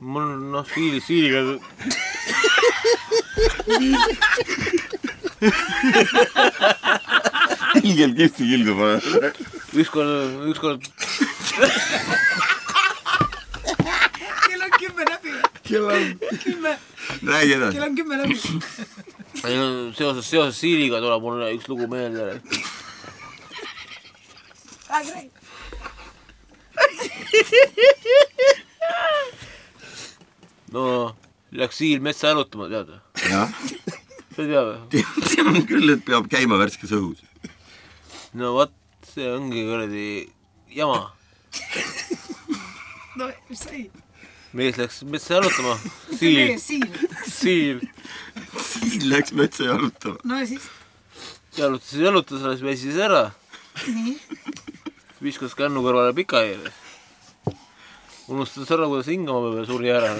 mul noh, siili, siiliga ilgelt kihvti kildu pane. ükskord, ükskord kell on kümme läbi, kell on, kümme, räägi edasi kell. on kümme läbi. ei no seoses, seoses siiliga tuleb mulle üks lugu meelde. räägi, räägi. No läks siil metsa jalutama, tead või? jah, sa ei tea või? tean küll, et peab käima värskes õhus. no vot, see ongi kuradi jama. no mis sai? mees läks metsa jalutama, siil siil. siil läks metsa jalutama. no ja siis? jalutas, jalutas, alles väsis ära, nii, viskas kännu kõrvale pika hiire unustas ära, kuidas hingama peab ja suri ära.